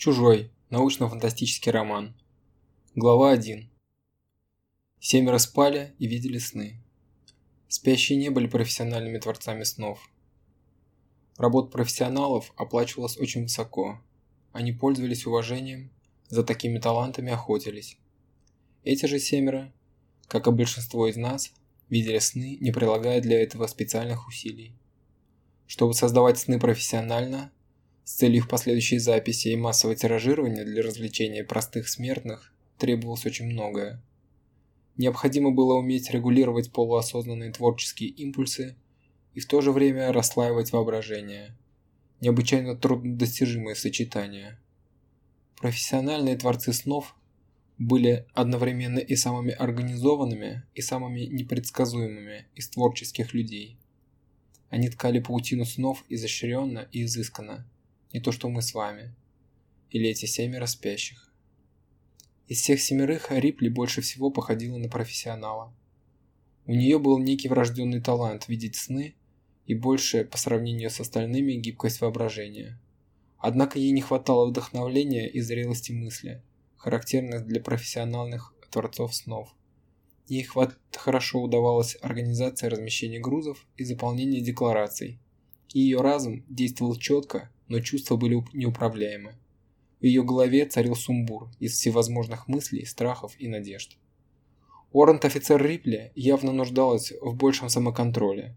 Чужой. Научно-фантастический роман. Глава 1. Семеро спали и видели сны. Спящие не были профессиональными творцами снов. Работа профессионалов оплачивалась очень высоко. Они пользовались уважением, за такими талантами охотились. Эти же семеро, как и большинство из нас, видели сны, не прилагая для этого специальных усилий. Чтобы создавать сны профессионально, с целью их последующей записи и массового тиражирования для развлечения простых смертных требовалось очень многое. Необходимо было уметь регулировать полуосознанные творческие импульсы и в то же время расслаивать воображение. Необычайно труднодостижимое сочетание. Профессиональные творцы снов были одновременно и самыми организованными, и самыми непредсказуемыми из творческих людей. Они ткали паутину снов изощренно и изысканно, не то что мы с вами. Или эти семеро спящих. Из всех семерых Рипли больше всего походила на профессионала. У нее был некий врожденный талант видеть сны и больше, по сравнению с остальными, гибкость воображения. Однако ей не хватало вдохновления и зрелости мысли, характерных для профессиональных творцов снов. Ей хват хорошо удавалась организация размещения грузов и заполнение деклараций. И ее разум действовал четко но чувства были неуправляемы. В ее голове царил сумбур из всевозможных мыслей, страхов и надежд. Уоррент-офицер Рипли явно нуждалась в большем самоконтроле.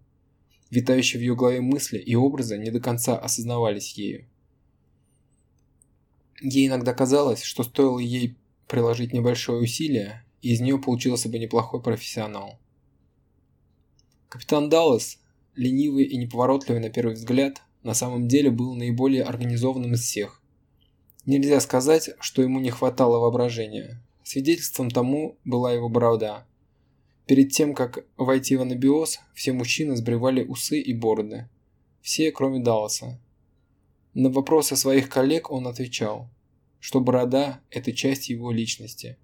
Витающие в ее голове мысли и образы не до конца осознавались ею. Ей иногда казалось, что стоило ей приложить небольшое усилие, и из нее получился бы неплохой профессионал. Капитан Даллас, ленивый и неповоротливый на первый взгляд, на самом деле был наиболее организованным из всех. Нельзя сказать, что ему не хватало воображения. Свидетельством тому была его борода. Перед тем, как войти в анабиоз, все мужчины сбривали усы и бороды. Все, кроме Далласа. На вопросы своих коллег он отвечал, что борода – это часть его личности.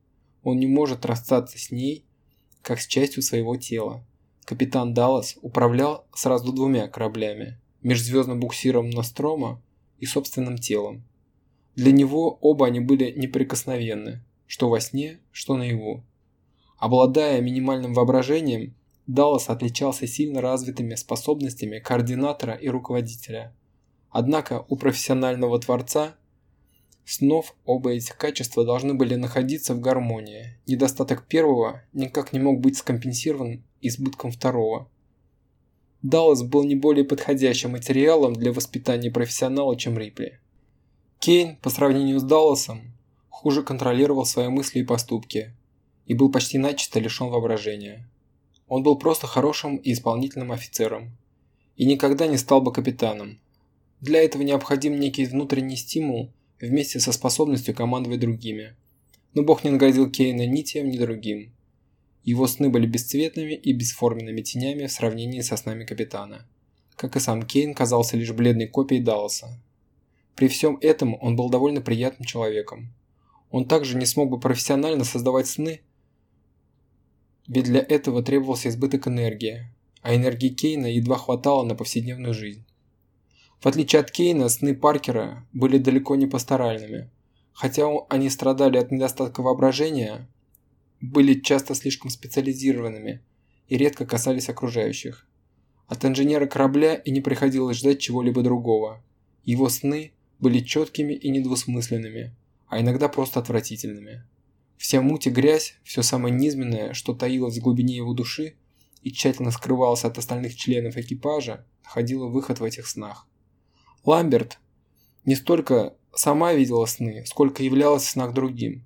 Он не может расстаться с ней, как с частью своего тела. Капитан Даллас управлял сразу двумя кораблями межзвездным буксиром Нострома и собственным телом. Для него оба они были неприкосновенны, что во сне, что наяву. Обладая минимальным воображением, Даллас отличался сильно развитыми способностями координатора и руководителя. Однако у профессионального творца снов оба этих качества должны были находиться в гармонии. Недостаток первого никак не мог быть скомпенсирован избытком второго. Даллас был не более подходящим материалом для воспитания профессионала, чем Рипли. Кейн, по сравнению с Далласом, хуже контролировал свои мысли и поступки и был почти начисто лишен воображения. Он был просто хорошим и исполнительным офицером и никогда не стал бы капитаном. Для этого необходим некий внутренний стимул вместе со способностью командовать другими. Но Бог не наградил Кейна ни тем, ни другим. Его сны были бесцветными и бесформенными тенями в сравнении со снами капитана. Как и сам Кейн казался лишь бледной копией Далласа. При всем этом он был довольно приятным человеком. Он также не смог бы профессионально создавать сны, ведь для этого требовался избыток энергии, а энергии Кейна едва хватало на повседневную жизнь. В отличие от Кейна, сны Паркера были далеко не пасторальными. Хотя они страдали от недостатка воображения, были часто слишком специализированными и редко касались окружающих. От инженера корабля и не приходилось ждать чего-либо другого. Его сны были четкими и недвусмысленными, а иногда просто отвратительными. Вся муть и грязь, все самое низменное, что таилось в глубине его души и тщательно скрывалось от остальных членов экипажа, находило выход в этих снах. Ламберт не столько сама видела сны, сколько являлась в снах другим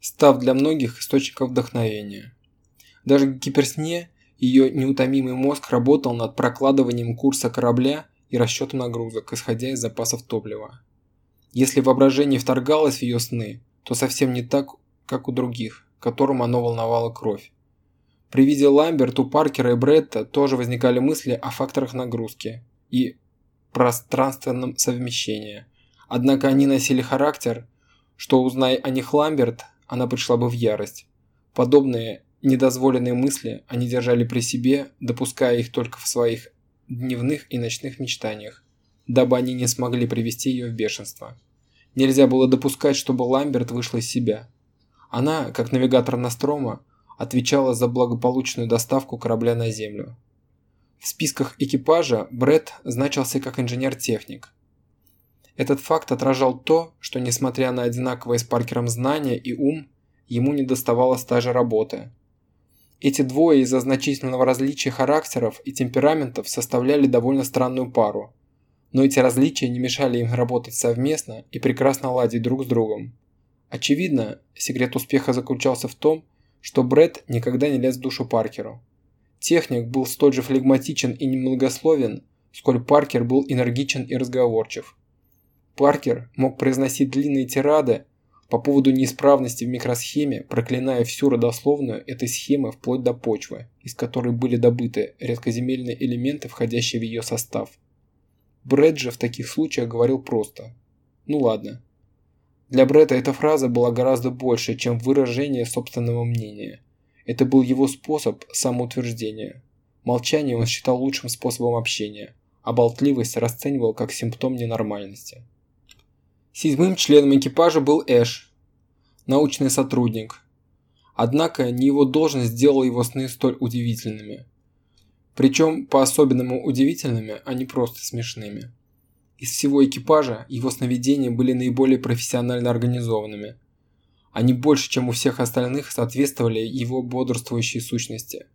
став для многих источником вдохновения. Даже в гиперсне ее неутомимый мозг работал над прокладыванием курса корабля и расчетом нагрузок, исходя из запасов топлива. Если воображение вторгалось в ее сны, то совсем не так, как у других, которым оно волновало кровь. При виде Ламберт у Паркера и Бретта тоже возникали мысли о факторах нагрузки и пространственном совмещении. Однако они носили характер, что, узнай о них Ламберт, она пришла бы в ярость. Подобные недозволенные мысли они держали при себе, допуская их только в своих дневных и ночных мечтаниях, дабы они не смогли привести ее в бешенство. Нельзя было допускать, чтобы Ламберт вышла из себя. Она, как навигатор Настрома, отвечала за благополучную доставку корабля на Землю. В списках экипажа Бред значился как инженер-техник. Этот факт отражал то, что несмотря на одинаковые с Паркером знания и ум, ему не доставало стажа работы. Эти двое из-за значительного различия характеров и темпераментов составляли довольно странную пару. Но эти различия не мешали им работать совместно и прекрасно ладить друг с другом. Очевидно, секрет успеха заключался в том, что Бред никогда не лез в душу Паркеру. Техник был столь же флегматичен и немногословен, сколь Паркер был энергичен и разговорчив. Паркер мог произносить длинные тирады по поводу неисправности в микросхеме, проклиная всю родословную этой схемы вплоть до почвы, из которой были добыты редкоземельные элементы, входящие в ее состав. Брэд же в таких случаях говорил просто «Ну ладно». Для Брэда эта фраза была гораздо больше, чем выражение собственного мнения. Это был его способ самоутверждения. Молчание он считал лучшим способом общения, а болтливость расценивал как симптом ненормальности. Седьмым членом экипажа был Эш, научный сотрудник. Однако не его должность сделала его сны столь удивительными. Причем по-особенному удивительными, а не просто смешными. Из всего экипажа его сновидения были наиболее профессионально организованными. Они больше, чем у всех остальных, соответствовали его бодрствующей сущности.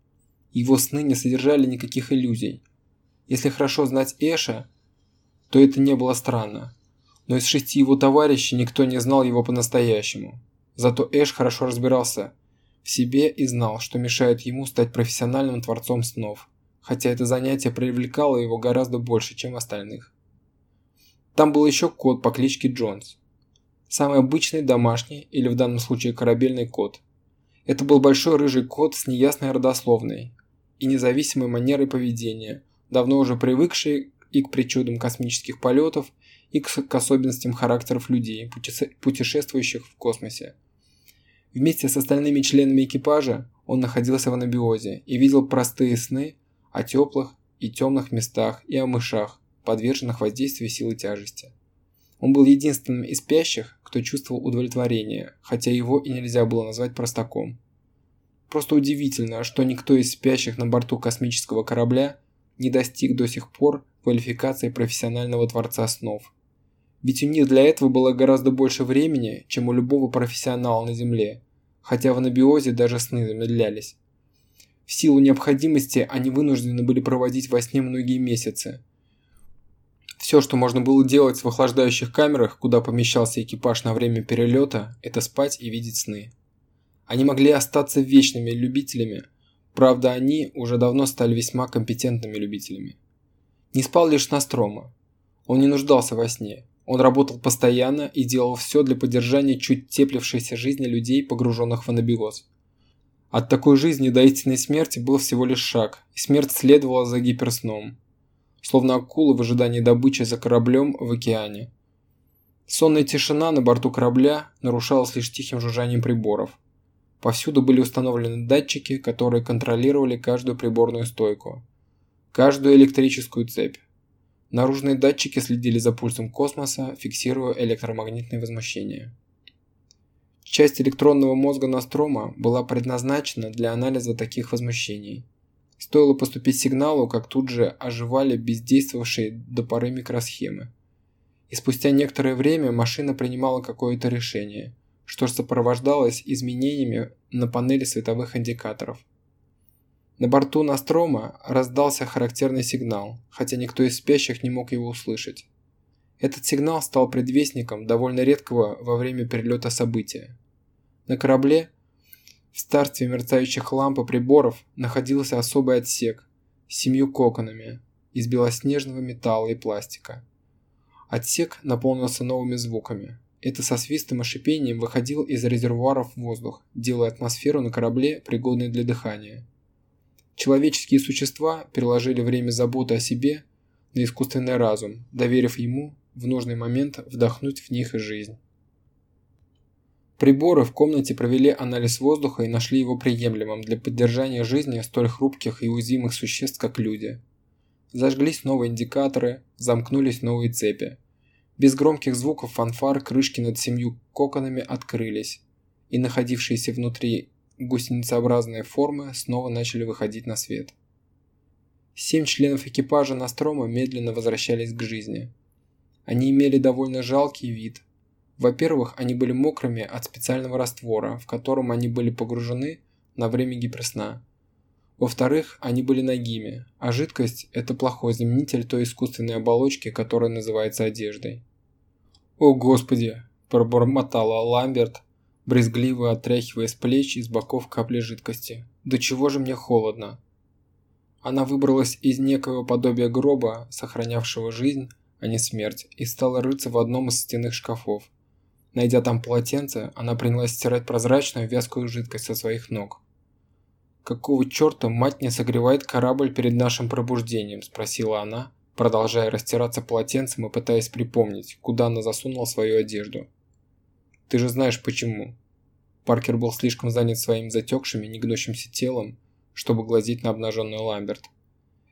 Его сны не содержали никаких иллюзий. Если хорошо знать Эша, то это не было странно но из шести его товарищей никто не знал его по-настоящему. Зато Эш хорошо разбирался в себе и знал, что мешает ему стать профессиональным творцом снов, хотя это занятие привлекало его гораздо больше, чем остальных. Там был еще кот по кличке Джонс. Самый обычный домашний, или в данном случае корабельный кот. Это был большой рыжий кот с неясной родословной и независимой манерой поведения, давно уже привыкший и к причудам космических полетов, и к особенностям характеров людей, путешествующих в космосе. Вместе с остальными членами экипажа он находился в анабиозе и видел простые сны о теплых и темных местах и о мышах, подверженных воздействию силы тяжести. Он был единственным из спящих, кто чувствовал удовлетворение, хотя его и нельзя было назвать простаком. Просто удивительно, что никто из спящих на борту космического корабля не достиг до сих пор квалификации профессионального творца снов. Ведь у них для этого было гораздо больше времени, чем у любого профессионала на Земле, хотя в анабиозе даже сны замедлялись. В силу необходимости они вынуждены были проводить во сне многие месяцы. Все, что можно было делать в охлаждающих камерах, куда помещался экипаж на время перелета, это спать и видеть сны. Они могли остаться вечными любителями, правда они уже давно стали весьма компетентными любителями. Не спал лишь Настрома. Он не нуждался во сне, он работал постоянно и делал все для поддержания чуть теплившейся жизни людей, погруженных в анабиоз. От такой жизни до истинной смерти был всего лишь шаг, и смерть следовала за гиперсном. Словно акула в ожидании добычи за кораблем в океане. Сонная тишина на борту корабля нарушалась лишь тихим жужжанием приборов. Повсюду были установлены датчики, которые контролировали каждую приборную стойку, каждую электрическую цепь. Наружные датчики следили за пульсом космоса, фиксируя электромагнитные возмущения. Часть электронного мозга Настрома была предназначена для анализа таких возмущений. Стоило поступить сигналу, как тут же оживали бездействовавшие до поры микросхемы. И спустя некоторое время машина принимала какое-то решение, что сопровождалось изменениями на панели световых индикаторов. На борту Настрома раздался характерный сигнал, хотя никто из спящих не мог его услышать. Этот сигнал стал предвестником довольно редкого во время перелета события. На корабле в старстве мерцающих ламп и приборов находился особый отсек с семью коконами из белоснежного металла и пластика. Отсек наполнился новыми звуками. Это со свистом и шипением выходил из резервуаров воздух, делая атмосферу на корабле пригодной для дыхания. Человеческие существа переложили время заботы о себе на искусственный разум, доверив ему в нужный момент вдохнуть в них жизнь. Приборы в комнате провели анализ воздуха и нашли его приемлемым для поддержания жизни столь хрупких и уязвимых существ, как люди. Зажглись новые индикаторы, замкнулись новые цепи. Без громких звуков фанфар крышки над семью коконами открылись, и находившиеся внутри гусеницеобразные формы снова начали выходить на свет. Семь членов экипажа Настрома медленно возвращались к жизни. Они имели довольно жалкий вид. Во-первых, они были мокрыми от специального раствора, в котором они были погружены на время гиперсна. Во-вторых, они были нагими, а жидкость – это плохой заменитель той искусственной оболочки, которая называется одеждой. «О, Господи!» – пробормотала Ламберт, брезгливо отряхивая с плеч и с боков капли жидкости. «Да чего же мне холодно?» Она выбралась из некоего подобия гроба, сохранявшего жизнь, а не смерть, и стала рыться в одном из стенных шкафов. Найдя там полотенце, она принялась стирать прозрачную вязкую жидкость со своих ног. «Какого черта мать не согревает корабль перед нашим пробуждением?» – спросила она, продолжая растираться полотенцем и пытаясь припомнить, куда она засунула свою одежду. «Ты же знаешь почему». Паркер был слишком занят своим затекшим и негнущимся телом, чтобы глазеть на обнаженную Ламберт.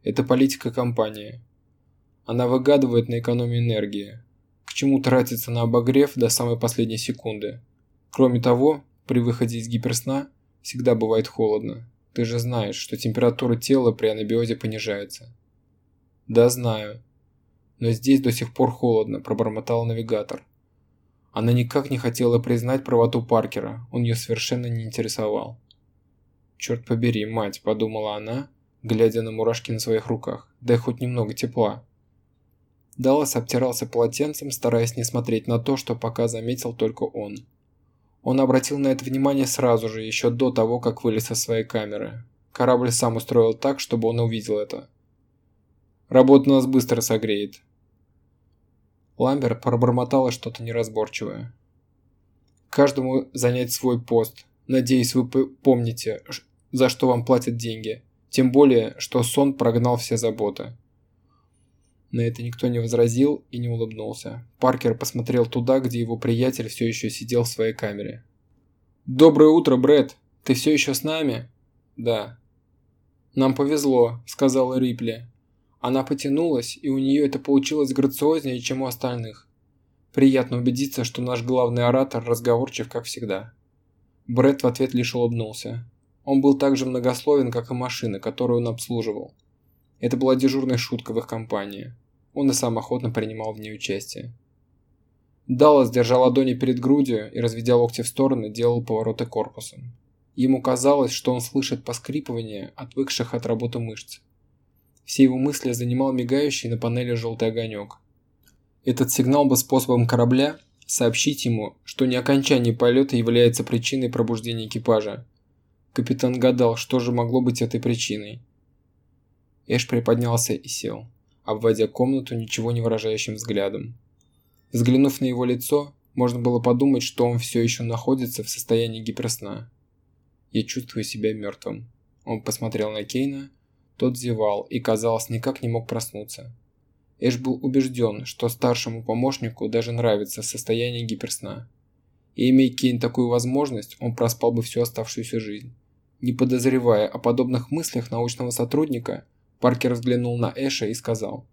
Это политика компании. Она выгадывает на экономию энергии. К чему тратиться на обогрев до самой последней секунды? Кроме того, при выходе из гиперсна всегда бывает холодно. Ты же знаешь, что температура тела при анабиозе понижается. Да, знаю. Но здесь до сих пор холодно, пробормотал навигатор. Она никак не хотела признать правоту Паркера, он ее совершенно не интересовал. «Черт побери, мать», – подумала она, глядя на мурашки на своих руках. «Дай хоть немного тепла». Даллас обтирался полотенцем, стараясь не смотреть на то, что пока заметил только он. Он обратил на это внимание сразу же, еще до того, как вылез со своей камеры. Корабль сам устроил так, чтобы он увидел это. «Работа нас быстро согреет». Ламбер пробормотала что-то неразборчивое. «Каждому занять свой пост. Надеюсь, вы помните, за что вам платят деньги. Тем более, что сон прогнал все заботы. На это никто не возразил и не улыбнулся. Паркер посмотрел туда, где его приятель все еще сидел в своей камере. «Доброе утро, Брэд! Ты все еще с нами?» «Да». «Нам повезло», — сказала Рипли. Она потянулась, и у нее это получилось грациознее, чем у остальных. Приятно убедиться, что наш главный оратор разговорчив, как всегда. Брэд в ответ лишь улыбнулся. Он был так же многословен, как и машина, которую он обслуживал. Это была дежурная шутка в их компании. Он и сам охотно принимал в ней участие. Даллас держал ладони перед грудью и, разведя локти в стороны, делал повороты корпусом. Ему казалось, что он слышит поскрипывание отвыкших от работы мышц. Все его мысли занимал мигающий на панели желтый огонек. Этот сигнал был способом корабля сообщить ему, что не окончание полета является причиной пробуждения экипажа, Капитан гадал, что же могло быть этой причиной. Эш приподнялся и сел, обводя комнату ничего не выражающим взглядом. Взглянув на его лицо, можно было подумать, что он все еще находится в состоянии гиперсна. «Я чувствую себя мертвым». Он посмотрел на Кейна, тот зевал и, казалось, никак не мог проснуться. Эш был убежден, что старшему помощнику даже нравится состояние гиперсна. И имея Кейн такую возможность, он проспал бы всю оставшуюся жизнь. Не подозревая о подобных мыслях научного сотрудника, Паркер взглянул на Эша и сказал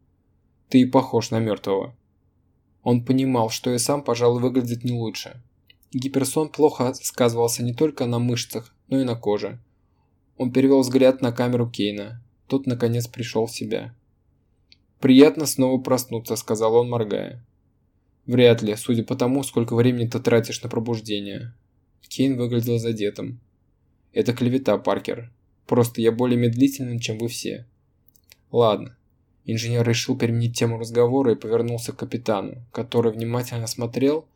«Ты и похож на мертвого». Он понимал, что и сам, пожалуй, выглядит не лучше. Гиперсон плохо сказывался не только на мышцах, но и на коже. Он перевел взгляд на камеру Кейна. Тот, наконец, пришел в себя. «Приятно снова проснуться», — сказал он, моргая. «Вряд ли, судя по тому, сколько времени ты тратишь на пробуждение». Кейн выглядел задетым. Это клевета, Паркер. Просто я более медлителен, чем вы все. Ладно. Инженер решил переменить тему разговора и повернулся к капитану, который внимательно смотрел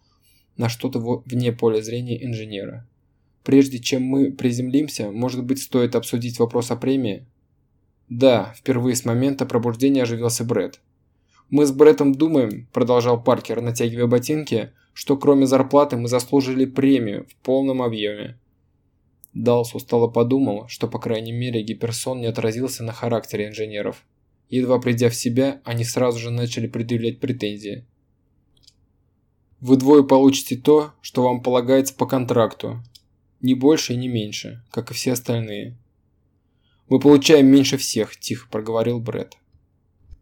на что-то вне поля зрения инженера. Прежде чем мы приземлимся, может быть, стоит обсудить вопрос о премии? Да, впервые с момента пробуждения оживился Бред. Мы с Брэдом думаем, продолжал Паркер, натягивая ботинки, что кроме зарплаты мы заслужили премию в полном объеме. Далс устало подумал, что по крайней мере гиперсон не отразился на характере инженеров. Едва придя в себя, они сразу же начали предъявлять претензии. Вы двое получите то, что вам полагается по контракту. Не больше и не меньше, как и все остальные. Мы получаем меньше всех, тихо проговорил Бред.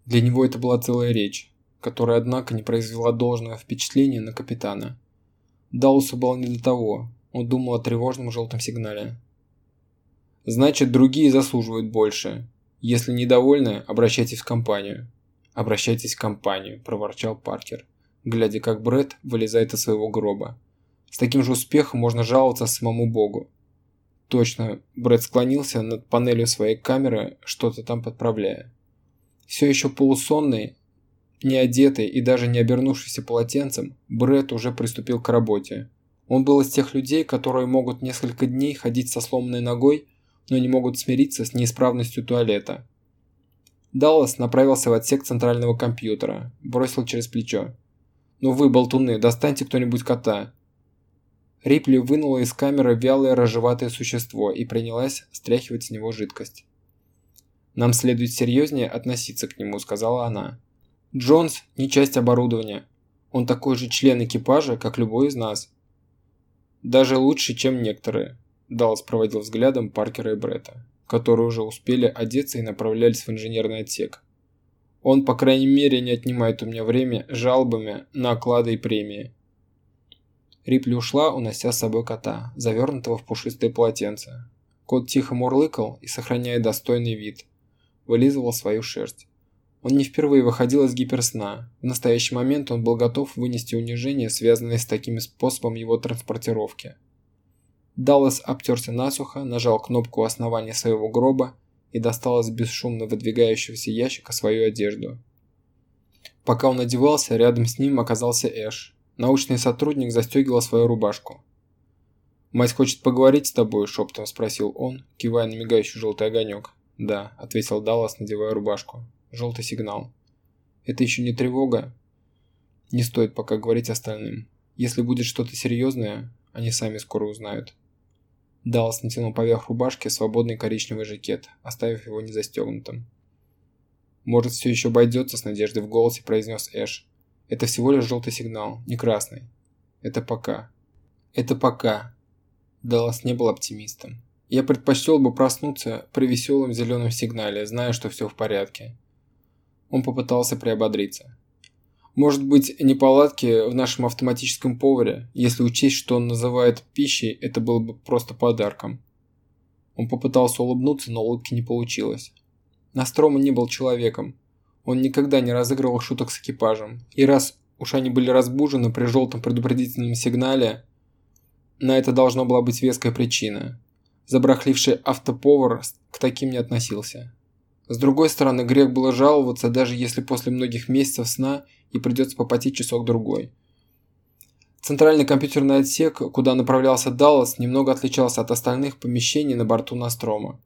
Для него это была целая речь. которая, однако, не произвела должного впечатления на капитана. Даусу было не до того, он думал о тревожном желтом сигнале. «Значит, другие заслуживают больше. Если недовольны, обращайтесь в компанию». «Обращайтесь в компанию», – проворчал Паркер, глядя, как Бред вылезает из своего гроба. «С таким же успехом можно жаловаться самому Богу». Точно, Брэд склонился над панелью своей камеры, что-то там подправляя. Все еще полусонный, не одетый и даже не обернувшийся полотенцем, Брэд уже приступил к работе. Он был из тех людей, которые могут несколько дней ходить со сломанной ногой, но не могут смириться с неисправностью туалета. Даллас направился в отсек центрального компьютера, бросил через плечо. «Ну вы, болтуны, достаньте кто-нибудь кота. Рипли вынула из камеры вялое рыжеватое существо и принялась стряхивать с него жидкость. «Нам следует серьезнее относиться к нему», – сказала она. «Джонс – не часть оборудования. Он такой же член экипажа, как любой из нас». «Даже лучше, чем некоторые», – Даллас проводил взглядом Паркера и Бретта, которые уже успели одеться и направлялись в инженерный отсек. «Он, по крайней мере, не отнимает у меня время жалобами на оклады и премии. Рипли ушла, унося с собой кота, завернутого в пушистое полотенце. Кот тихо мурлыкал и, сохраняя достойный вид, вылизывал свою шерсть. Он не впервые выходил из гиперсна. В настоящий момент он был готов вынести унижение, связанное с таким способом его транспортировки. Даллас обтерся насухо, нажал кнопку основания своего гроба и достал из бесшумно выдвигающегося ящика свою одежду. Пока он одевался, рядом с ним оказался Эш. Научный сотрудник застегивал свою рубашку. «Мать хочет поговорить с тобой?» – шепотом спросил он, кивая на мигающий желтый огонек. «Да», – ответил Даллас, надевая рубашку. «Желтый сигнал». «Это еще не тревога?» «Не стоит пока говорить остальным. Если будет что-то серьезное, они сами скоро узнают». Даллас натянул поверх рубашки свободный коричневый жакет, оставив его незастегнутым. «Может, все еще обойдется?» – с надеждой в голосе произнес Эш. Это всего лишь желтый сигнал, не красный. Это пока. Это пока. Даллас не был оптимистом. Я предпочел бы проснуться при веселом зеленом сигнале, зная, что все в порядке. Он попытался приободриться. Может быть, неполадки в нашем автоматическом поваре, если учесть, что он называет пищей, это было бы просто подарком. Он попытался улыбнуться, но улыбки не получилось. Настрома не был человеком, он никогда не разыгрывал шуток с экипажем. И раз уж они были разбужены при желтом предупредительном сигнале, на это должна была быть веская причина. Забрахливший автоповар к таким не относился. С другой стороны, грех было жаловаться, даже если после многих месяцев сна и придется попотеть часок-другой. Центральный компьютерный отсек, куда направлялся Даллас, немного отличался от остальных помещений на борту Настрома.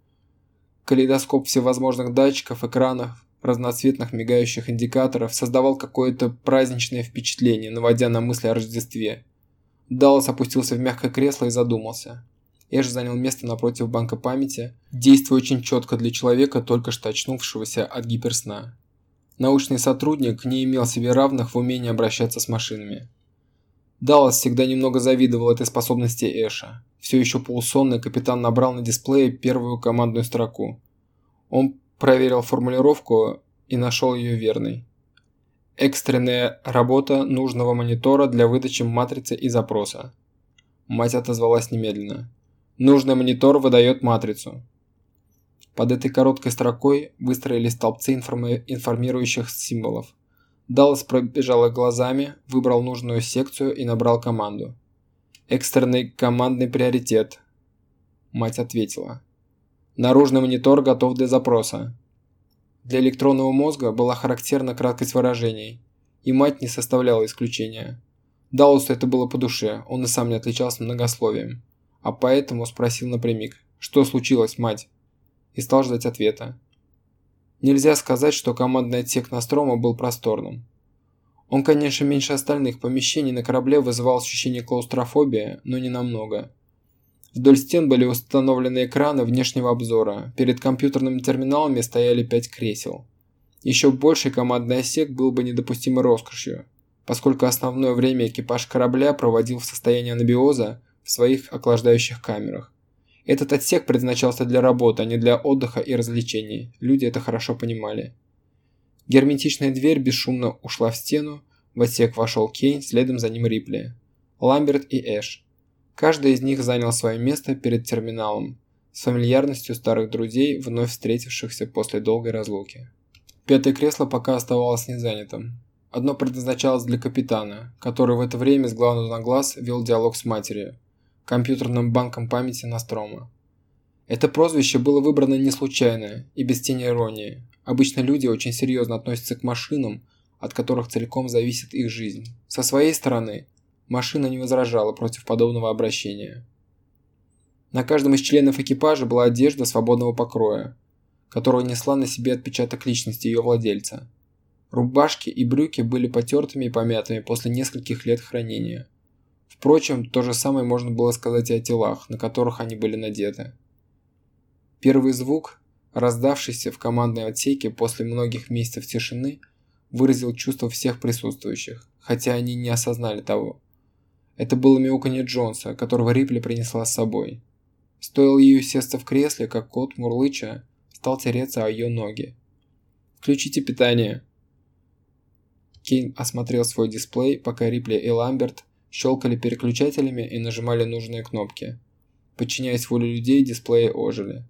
Калейдоскоп всевозможных датчиков, экранов, разноцветных мигающих индикаторов создавал какое-то праздничное впечатление, наводя на мысли о Рождестве. Даллас опустился в мягкое кресло и задумался. Эш занял место напротив банка памяти, действуя очень четко для человека, только что очнувшегося от гиперсна. Научный сотрудник не имел себе равных в умении обращаться с машинами. Даллас всегда немного завидовал этой способности Эша. Все еще полусонный капитан набрал на дисплее первую командную строку. Он Проверил формулировку и нашел ее верной. Экстренная работа нужного монитора для выдачи матрицы и запроса. Мать отозвалась немедленно. Нужный монитор выдает матрицу. Под этой короткой строкой выстроились столбцы информи информирующих символов. Даллас пробежал глазами, выбрал нужную секцию и набрал команду. «Экстренный командный приоритет», – мать ответила. Наружный монитор готов для запроса. Для электронного мозга была характерна краткость выражений, и мать не составляла исключения. Даусу это было по душе, он и сам не отличался многословием, а поэтому спросил напрямик «Что случилось, мать?» и стал ждать ответа. Нельзя сказать, что командный отсек Настрома был просторным. Он, конечно, меньше остальных помещений на корабле вызывал ощущение клаустрофобии, но не намного. Вдоль стен были установлены экраны внешнего обзора. Перед компьютерными терминалами стояли пять кресел. Еще больший командный отсек был бы недопустимой роскошью, поскольку основное время экипаж корабля проводил в состоянии анабиоза в своих охлаждающих камерах. Этот отсек предназначался для работы, а не для отдыха и развлечений. Люди это хорошо понимали. Герметичная дверь бесшумно ушла в стену, в отсек вошел Кейн, следом за ним Рипли, Ламберт и Эш. Каждый из них занял свое место перед терминалом, с фамильярностью старых друзей, вновь встретившихся после долгой разлуки. Пятое кресло пока оставалось незанятым. Одно предназначалось для капитана, который в это время с глазу на глаз вел диалог с матерью, компьютерным банком памяти Настрома. Это прозвище было выбрано не случайно и без тени иронии. Обычно люди очень серьезно относятся к машинам, от которых целиком зависит их жизнь. Со своей стороны, машина не возражала против подобного обращения. На каждом из членов экипажа была одежда свободного покроя, которая несла на себе отпечаток личности ее владельца. Рубашки и брюки были потертыми и помятыми после нескольких лет хранения. Впрочем, то же самое можно было сказать и о телах, на которых они были надеты. Первый звук, раздавшийся в командной отсеке после многих месяцев тишины, выразил чувство всех присутствующих, хотя они не осознали того. Это было мяуканье Джонса, которого Рипли принесла с собой. Стоило ей сесться в кресле, как кот, мурлыча, стал тереться о ее ноги. «Включите питание!» Кейн осмотрел свой дисплей, пока Рипли и Ламберт щелкали переключателями и нажимали нужные кнопки. Подчиняясь воле людей, дисплеи ожили.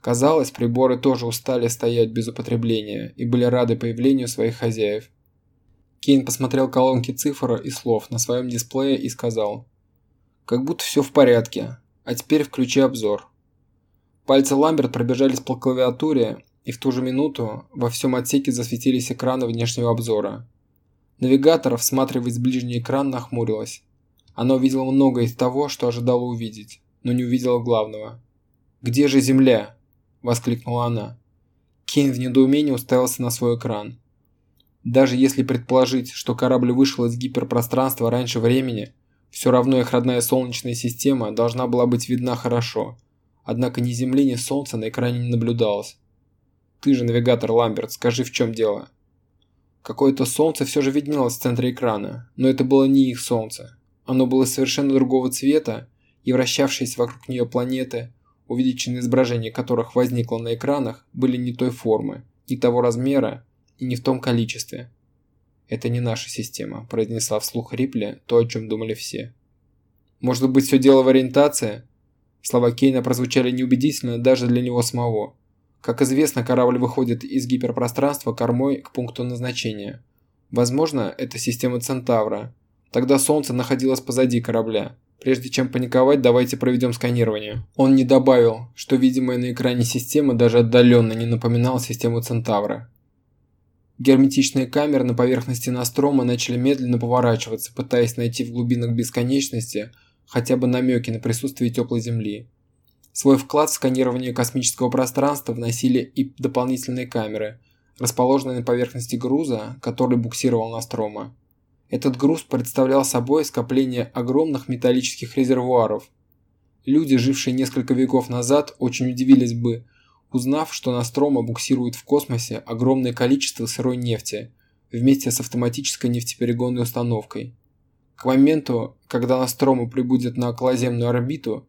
Казалось, приборы тоже устали стоять без употребления и были рады появлению своих хозяев. Кейн посмотрел колонки цифр и слов на своем дисплее и сказал «Как будто все в порядке. А теперь включи обзор. Пальцы Ламберт пробежались по клавиатуре, и в ту же минуту во всем отсеке засветились экраны внешнего обзора. Навигатор, всматриваясь в ближний экран, нахмурилась. Она увидела многое из того, что ожидала увидеть, но не увидела главного. «Где же Земля?» – воскликнула она. Кейн в недоумении уставился на свой экран. Даже если предположить, что корабль вышел из гиперпространства раньше времени, все равно их родная Солнечная система должна была быть видна хорошо. Однако ни Земли, ни Солнца на экране не наблюдалось. Ты же навигатор Ламберт, скажи, в чем дело? Какое-то Солнце все же виднелось в центре экрана, но это было не их Солнце. Оно было совершенно другого цвета, и вращавшиеся вокруг нее планеты, увеличенные изображения которых возникло на экранах, были не той формы, не того размера и не в том количестве. «Это не наша система», – произнесла вслух Рипли то, о чем думали все. «Может быть, все дело в ориентации?» Слова Кейна прозвучали неубедительно даже для него самого. Как известно, корабль выходит из гиперпространства кормой к пункту назначения. Возможно, это система Центавра. Тогда Солнце находилось позади корабля. Прежде чем паниковать, давайте проведем сканирование. Он не добавил, что видимая на экране система даже отдаленно не напоминала систему Центавра. Герметичные камеры на поверхности Настрома начали медленно поворачиваться, пытаясь найти в глубинах бесконечности хотя бы намеки на присутствие теплой Земли. Свой вклад в сканирование космического пространства вносили и дополнительные камеры, расположенные на поверхности груза, который буксировал Настрома. Этот груз представлял собой скопление огромных металлических резервуаров. Люди, жившие несколько веков назад, очень удивились бы, узнав, что Настрома буксирует в космосе огромное количество сырой нефти вместе с автоматической нефтеперегонной установкой. К моменту, когда Настрома прибудет на околоземную орбиту,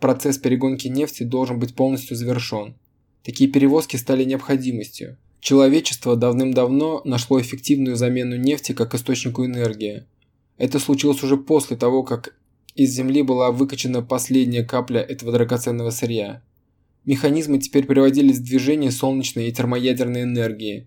процесс перегонки нефти должен быть полностью завершен. Такие перевозки стали необходимостью. Человечество давным-давно нашло эффективную замену нефти как источнику энергии. Это случилось уже после того, как из Земли была выкачана последняя капля этого драгоценного сырья. Механизмы теперь приводились в движение солнечной и термоядерной энергии,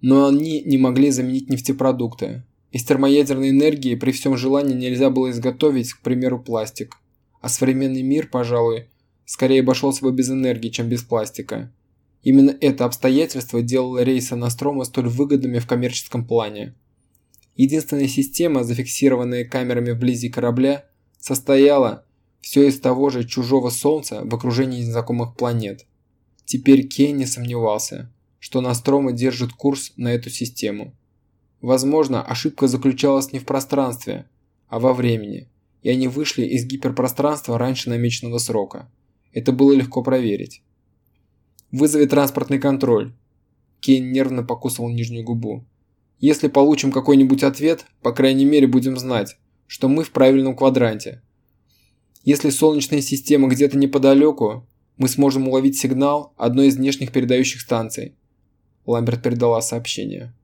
но они не могли заменить нефтепродукты. Из термоядерной энергии при всем желании нельзя было изготовить, к примеру, пластик. А современный мир, пожалуй, скорее обошелся бы без энергии, чем без пластика. Именно это обстоятельство делало рейсы Настрома столь выгодными в коммерческом плане. Единственная система, зафиксированная камерами вблизи корабля, состояла все из того же чужого Солнца в окружении незнакомых планет. Теперь Кейн не сомневался, что Настрома держит курс на эту систему. Возможно, ошибка заключалась не в пространстве, а во времени, и они вышли из гиперпространства раньше намеченного срока. Это было легко проверить. «Вызови транспортный контроль». Кейн нервно покусывал нижнюю губу. «Если получим какой-нибудь ответ, по крайней мере будем знать, что мы в правильном квадранте. Если Солнечная система где-то неподалеку, мы сможем уловить сигнал одной из внешних передающих станций. Ламберт передала сообщение.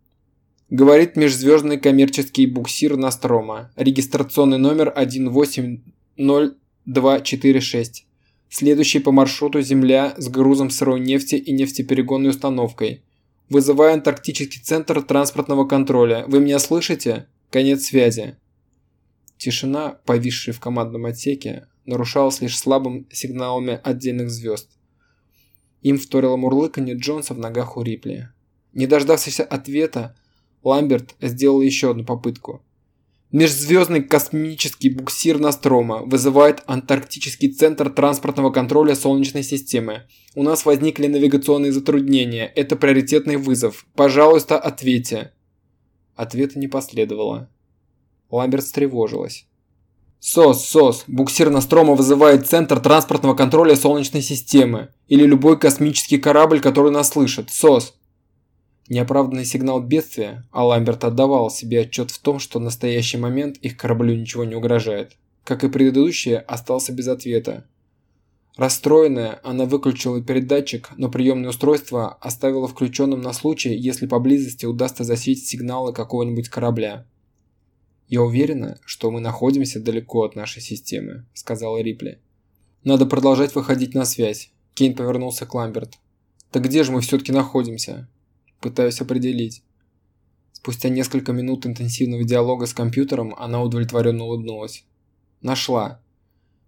Говорит межзвездный коммерческий буксир Настрома. Регистрационный номер 180246. Следующий по маршруту Земля с грузом сырой нефти и нефтеперегонной установкой. Вызываю Антарктический центр транспортного контроля. Вы меня слышите? Конец связи. Тишина, повисшая в командном отсеке, нарушалась лишь слабым сигналами отдельных звезд. Им вторило мурлыканье Джонса в ногах у Рипли. Не дождавшись ответа, Ламберт сделал еще одну попытку. Межзвездный космический буксир Настрома вызывает Антарктический центр транспортного контроля Солнечной системы. У нас возникли навигационные затруднения. Это приоритетный вызов. Пожалуйста, ответьте. Ответа не последовало. Ламберт встревожилась. СОС, СОС, буксир Настрома вызывает Центр транспортного контроля Солнечной системы. Или любой космический корабль, который нас слышит. СОС. Неоправданный сигнал бедствия, а Ламберт отдавал себе отчет в том, что в настоящий момент их кораблю ничего не угрожает. Как и предыдущие, остался без ответа. Расстроенная, она выключила передатчик, но приемное устройство оставила включенным на случай, если поблизости удастся засечь сигналы какого-нибудь корабля. «Я уверена, что мы находимся далеко от нашей системы», – сказала Рипли. «Надо продолжать выходить на связь». Кейн повернулся к Ламберт. «Так где же мы все-таки находимся?» «Пытаюсь определить». Спустя несколько минут интенсивного диалога с компьютером она удовлетворенно улыбнулась. «Нашла.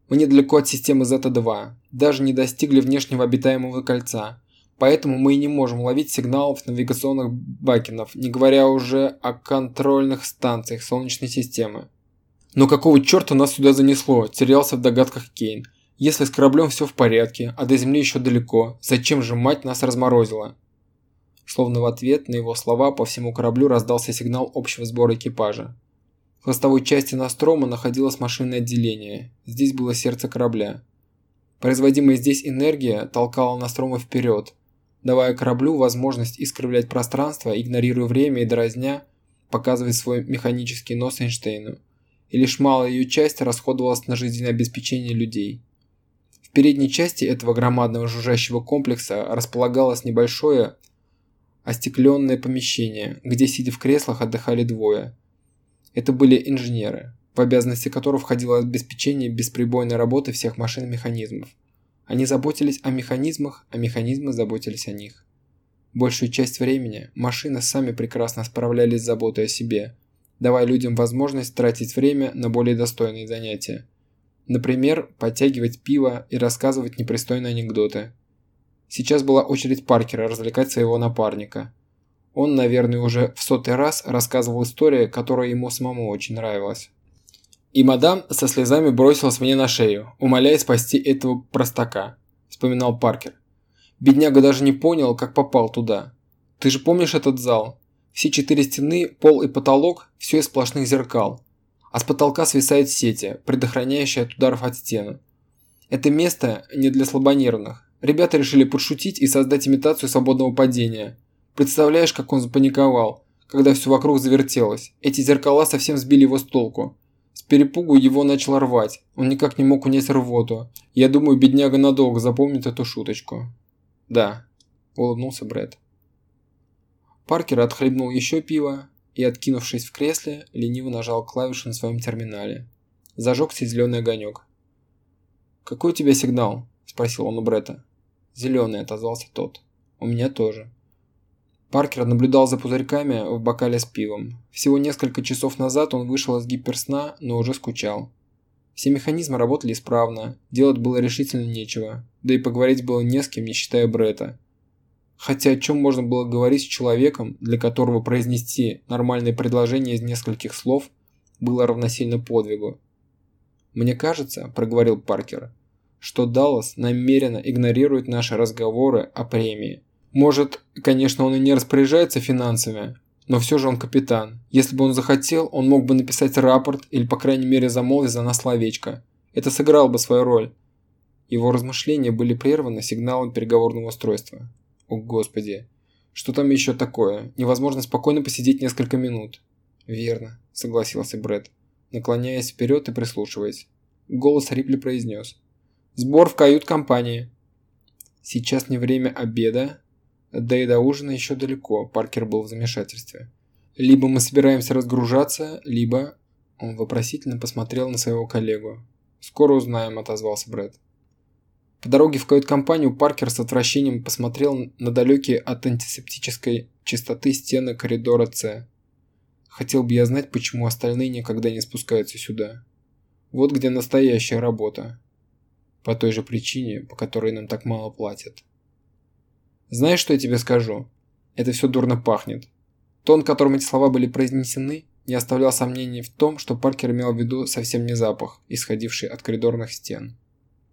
Мы недалеко от системы Зета-2, даже не достигли внешнего обитаемого кольца. Поэтому мы и не можем ловить сигналов навигационных бакенов, не говоря уже о контрольных станциях Солнечной системы. Но какого черта нас сюда занесло, терялся в догадках Кейн. Если с кораблем все в порядке, а до Земли еще далеко, зачем же мать нас разморозила? Словно в ответ на его слова по всему кораблю раздался сигнал общего сбора экипажа. В хвостовой части Настрома находилось машинное отделение. Здесь было сердце корабля. Производимая здесь энергия толкала Настрома вперед, давая кораблю возможность искривлять пространство, игнорируя время и дразня, показывать свой механический нос Эйнштейну. И лишь малая ее часть расходовалась на жизнеобеспечение людей. В передней части этого громадного жужжащего комплекса располагалось небольшое остекленное помещение, где, сидя в креслах, отдыхали двое. Это были инженеры, в обязанности которых входило обеспечение бесперебойной работы всех машин и механизмов. Они заботились о механизмах, а механизмы заботились о них. Большую часть времени машины сами прекрасно справлялись с заботой о себе, давая людям возможность тратить время на более достойные занятия. Например, подтягивать пиво и рассказывать непристойные анекдоты. Сейчас была очередь Паркера развлекать своего напарника. Он, наверное, уже в сотый раз рассказывал историю, которая ему самому очень нравилась. И мадам со слезами бросилась мне на шею, умоляя спасти этого простака, вспоминал Паркер. Бедняга даже не понял, как попал туда. Ты же помнишь этот зал? Все четыре стены, пол и потолок – все из сплошных зеркал. А с потолка свисают сети, предохраняющие от ударов от стены. Это место не для слабонервных. Ребята решили подшутить и создать имитацию свободного падения. Представляешь, как он запаниковал, когда все вокруг завертелось. Эти зеркала совсем сбили его с толку. Перепугу его начал рвать. Он никак не мог унять рвоту. Я думаю, бедняга надолго запомнит эту шуточку. Да, улыбнулся Брэд. Паркер отхлебнул еще пиво и, откинувшись в кресле, лениво нажал клавишу на своем терминале. Зажегся зеленый огонек. «Какой у тебя сигнал?» – спросил он у Бретта. «Зеленый», – отозвался тот. «У меня тоже». Паркер наблюдал за пузырьками в бокале с пивом. Всего несколько часов назад он вышел из гиперсна, но уже скучал. Все механизмы работали исправно, делать было решительно нечего, да и поговорить было не с кем, не считая Брета. Хотя о чем можно было говорить с человеком, для которого произнести нормальное предложение из нескольких слов было равносильно подвигу. «Мне кажется», – проговорил Паркер, – «что Даллас намеренно игнорирует наши разговоры о премии. Может, конечно, он и не распоряжается финансами, но все же он капитан. Если бы он захотел, он мог бы написать рапорт или, по крайней мере, замолвить за нас словечко. Это сыграло бы свою роль. Его размышления были прерваны сигналом переговорного устройства. О, Господи. Что там еще такое? Невозможно спокойно посидеть несколько минут. Верно, согласился Брэд, наклоняясь вперед и прислушиваясь. Голос Рипли произнес. Сбор в кают-компании. Сейчас не время обеда, Да и до ужина еще далеко, Паркер был в замешательстве. Либо мы собираемся разгружаться, либо... Он вопросительно посмотрел на своего коллегу. «Скоро узнаем», – отозвался Брэд. По дороге в кают-компанию Паркер с отвращением посмотрел на далекие от антисептической чистоты стены коридора С. Хотел бы я знать, почему остальные никогда не спускаются сюда. Вот где настоящая работа. По той же причине, по которой нам так мало платят. Знаешь, что я тебе скажу? Это все дурно пахнет. Тон, которым эти слова были произнесены, не оставлял сомнений в том, что Паркер имел в виду совсем не запах, исходивший от коридорных стен.